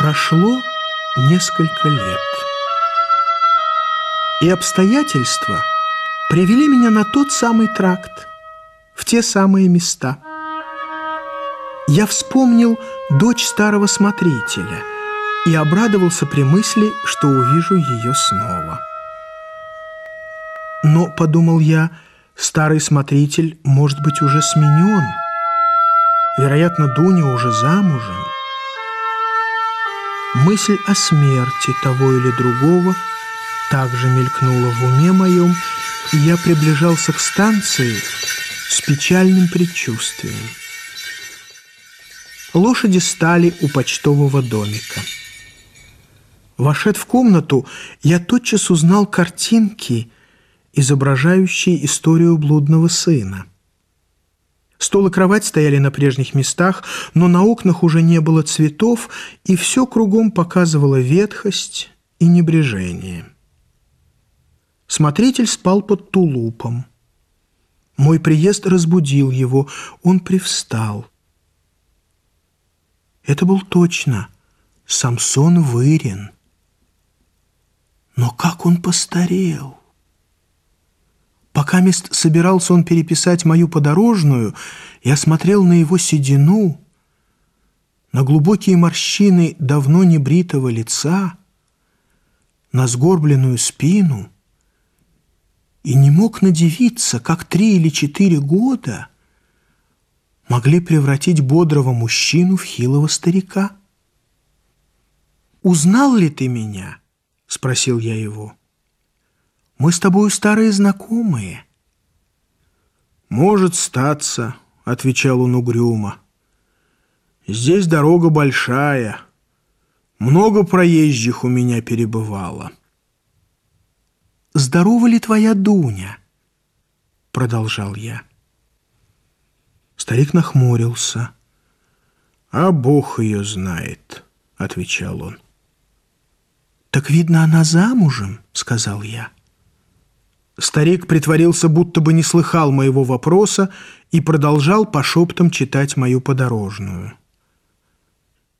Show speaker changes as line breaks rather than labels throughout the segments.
Прошло несколько лет. И обстоятельства привели меня на тот самый тракт, в те самые места. Я вспомнил дочь старого смотрителя и обрадовался при мысли, что увижу ее снова. Но, подумал я, старый смотритель может быть уже сменен. Вероятно, Дуня уже замужем. Мысль о смерти того или другого также мелькнула в уме моем, и я приближался к станции с печальным предчувствием. Лошади стали у почтового домика. Вошед в комнату, я тотчас узнал картинки, изображающие историю блудного сына. Стол и кровать стояли на прежних местах, но на окнах уже не было цветов, и все кругом показывало ветхость и небрежение. Смотритель спал под тулупом. Мой приезд разбудил его, он привстал. Это был точно Самсон Вырин. Но как он постарел! Пока мест собирался он переписать мою подорожную, я смотрел на его седину, на глубокие морщины давно небритого лица, на сгорбленную спину и не мог надевиться, как три или четыре года могли превратить бодрого мужчину в хилого старика. «Узнал ли ты меня?» — спросил я его. Мы с тобою старые знакомые».
«Может статься», — отвечал он угрюмо. «Здесь дорога большая. Много проезжих у меня перебывало».
«Здорова ли твоя Дуня?» — продолжал я. Старик нахмурился.
«А Бог ее знает», — отвечал он.
«Так, видно, она замужем», — сказал я. Старик притворился, будто бы не слыхал моего вопроса и продолжал по шептам читать мою подорожную.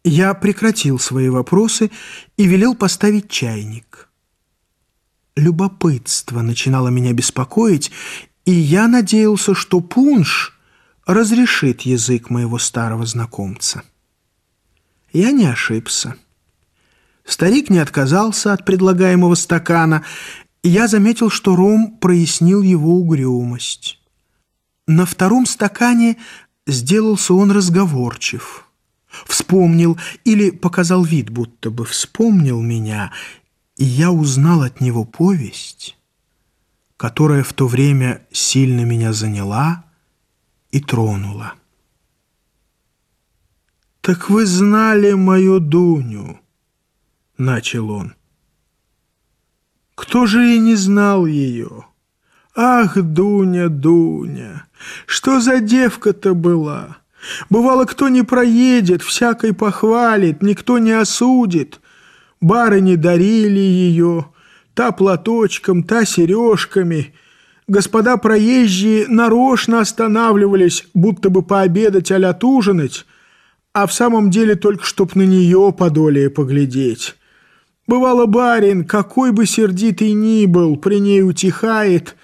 Я прекратил свои вопросы и велел поставить чайник. Любопытство начинало меня беспокоить, и я надеялся, что пунш разрешит язык моего старого знакомца. Я не ошибся. Старик не отказался от предлагаемого стакана я заметил, что ром прояснил его угрюмость. На втором стакане сделался он разговорчив. Вспомнил или показал вид, будто бы вспомнил меня, и я узнал от него повесть, которая в то время сильно меня заняла и тронула.
«Так вы знали мою Дуню?» — начал он. Кто же и не знал ее? Ах, Дуня, Дуня, что за девка-то была? Бывало, кто не проедет, всякой похвалит, никто не осудит. Барыни дарили ее, та платочком, та сережками. Господа проезжие нарочно останавливались, будто бы пообедать а ужинать, а в самом деле только чтоб на нее подолее поглядеть. Бывало, барин, какой бы сердитый ни был, при ней утихает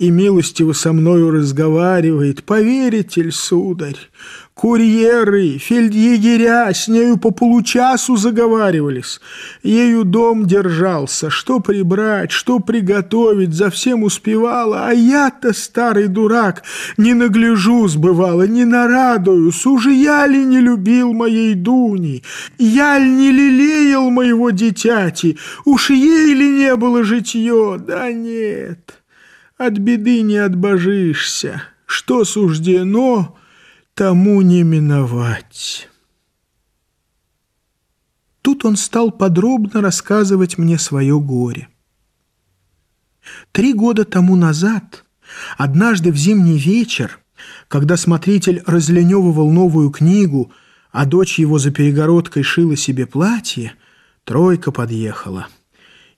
и милостиво со мною разговаривает. Поверите ли, сударь, курьеры, фельдъегеря с нею по получасу заговаривались. Ею дом держался, что прибрать, что приготовить, за всем успевала. А я-то, старый дурак, не нагляжусь, бывало, не нарадуюсь. Уже я ли не любил моей Дуни? Я ли не лелеял моего дитяти? Уж ей ли не было житье? Да нет». От беды не отбожишься. Что суждено, тому не миновать.
Тут он стал подробно рассказывать мне свое горе. Три года тому назад, однажды в зимний вечер, когда смотритель разленевывал новую книгу, а дочь его за перегородкой шила себе платье, тройка подъехала —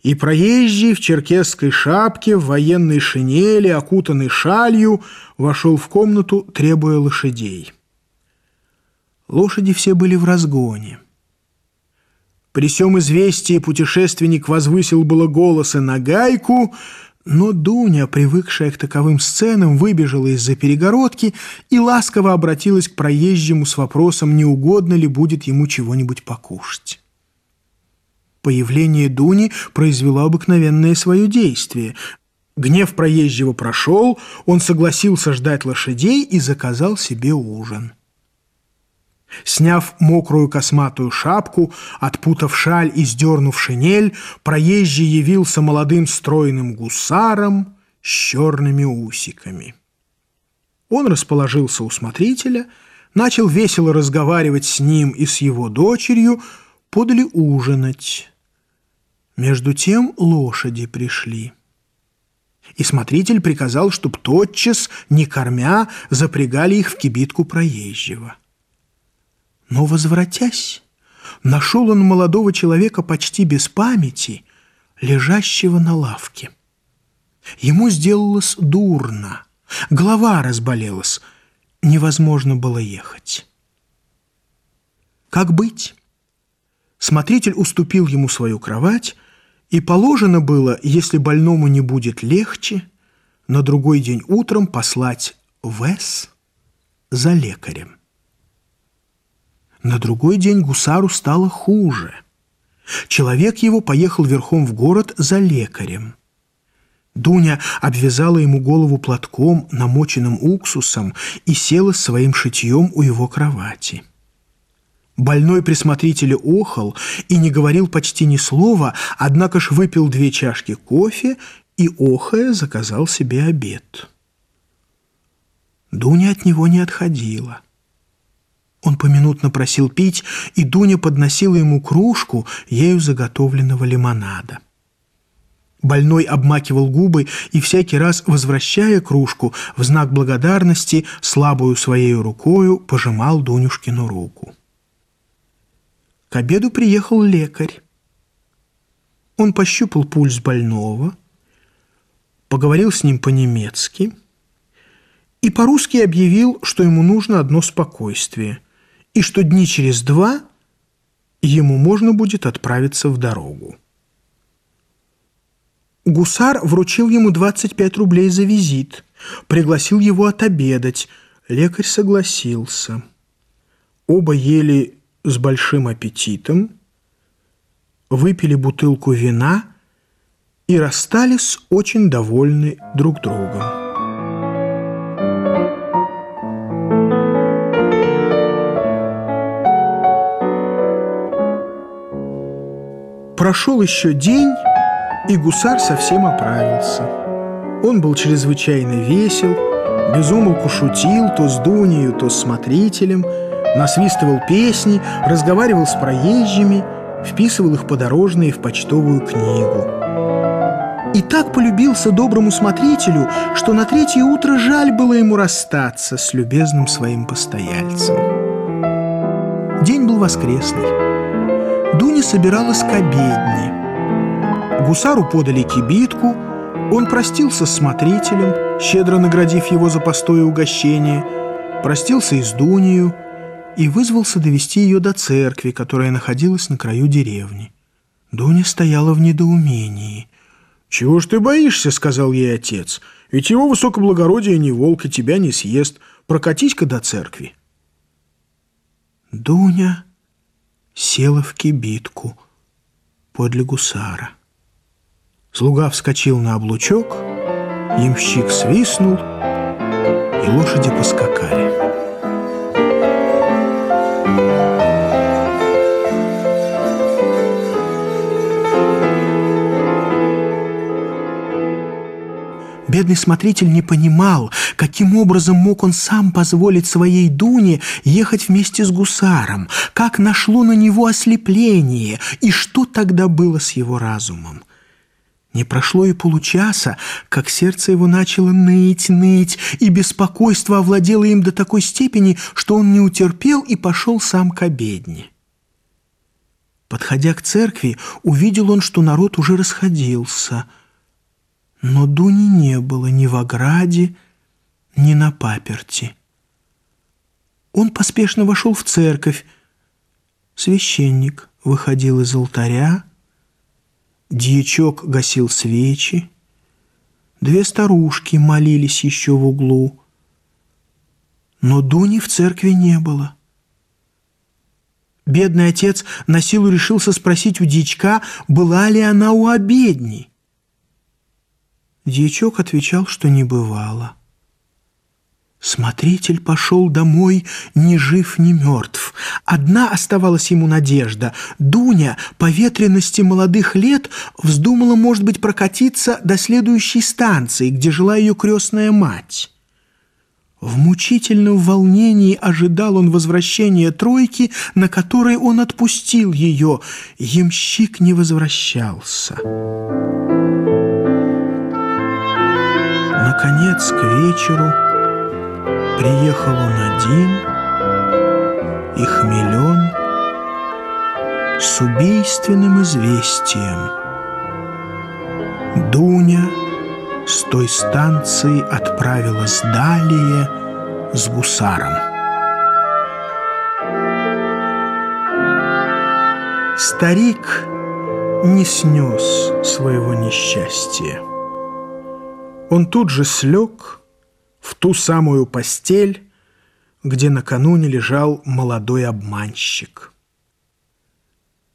и проезжий в черкесской шапке, в военной шинели, окутанный шалью, вошел в комнату, требуя лошадей. Лошади все были в разгоне. При всем известии путешественник возвысил было голос и на гайку, но Дуня, привыкшая к таковым сценам, выбежала из-за перегородки и ласково обратилась к проезжему с вопросом, не угодно ли будет ему чего-нибудь покушать. Появление Дуни произвело обыкновенное свое действие. Гнев проезжего прошел, он согласился ждать лошадей и заказал себе ужин. Сняв мокрую косматую шапку, отпутав шаль и сдернув шинель, проезжий явился молодым стройным гусаром с черными усиками. Он расположился у смотрителя, начал весело разговаривать с ним и с его дочерью, подали ужинать. Между тем лошади пришли. И смотритель приказал, чтоб тотчас, не кормя, запрягали их в кибитку проезжего. Но, возвратясь, нашел он молодого человека почти без памяти, лежащего на лавке. Ему сделалось дурно, голова разболелась, невозможно было ехать. Как быть? Смотритель уступил ему свою кровать, и положено было, если больному не будет легче, на другой день утром послать в С за лекарем. На другой день гусару стало хуже. Человек его поехал верхом в город за лекарем. Дуня обвязала ему голову платком, намоченным уксусом, и села своим шитьем у его кровати. Больной при смотрителе охал и не говорил почти ни слова, однако ж выпил две чашки кофе и, охая, заказал себе обед. Дуня от него не отходила. Он поминутно просил пить, и Дуня подносила ему кружку ею заготовленного лимонада. Больной обмакивал губы и всякий раз, возвращая кружку, в знак благодарности слабую своей рукою пожимал Дунюшкину руку. К обеду приехал лекарь. Он пощупал пульс больного, поговорил с ним по-немецки и по-русски объявил, что ему нужно одно спокойствие – и что дни через два ему можно будет отправиться в дорогу. Гусар вручил ему 25 рублей за визит, пригласил его отобедать. Лекарь согласился. Оба ели с большим аппетитом, выпили бутылку вина и расстались очень довольны друг другом. Прошел еще день, и гусар совсем оправился. Он был чрезвычайно весел, безумолку шутил то с Дунею, то с смотрителем, насвистывал песни, разговаривал с проезжими, вписывал их подорожные в почтовую книгу. И так полюбился доброму смотрителю, что на третье утро жаль было ему расстаться с любезным своим постояльцем. День был воскресный. Дуня собиралась к обедне. Гусару подали кибитку, он простился с смотрителем, щедро наградив его за постое угощение, простился и с Дунею и вызвался довести ее до церкви, которая находилась на краю деревни. Дуня стояла в недоумении. «Чего ж ты боишься?» — сказал ей отец. «Ведь его высокоблагородие не волк и тебя не съест. Прокатись-ка до церкви». Дуня села в кибитку подле гусара. Слуга вскочил на облучок, ямщик свистнул, и лошади поскакали. Бедный смотритель не понимал, каким образом мог он сам позволить своей Дуне ехать вместе с гусаром, как нашло на него ослепление и что тогда было с его разумом. Не прошло и получаса, как сердце его начало ныть, ныть, и беспокойство овладело им до такой степени, что он не утерпел и пошел сам к обедне. Подходя к церкви, увидел он, что народ уже расходился – но Дуни не было ни в ограде, ни на паперти. Он поспешно вошел в церковь. Священник выходил из алтаря, дьячок гасил свечи, две старушки молились еще в углу, но Дуни в церкви не было. Бедный отец на силу решился спросить у дьячка, была ли она у обедни. Дьячок отвечал, что не бывало. Смотритель пошел домой ни жив, ни мертв. Одна оставалась ему надежда. Дуня, по ветренности молодых лет, вздумала, может быть, прокатиться до следующей станции, где жила ее крестная мать. В мучительном волнении ожидал он возвращения тройки, на которой он отпустил ее. Ямщик не возвращался. Наконец, к вечеру приехал он один и хмелен с убийственным известием. Дуня с той станции отправилась далее с гусаром. Старик не снес своего несчастья. Он тут же слег в ту самую постель, где накануне лежал молодой обманщик.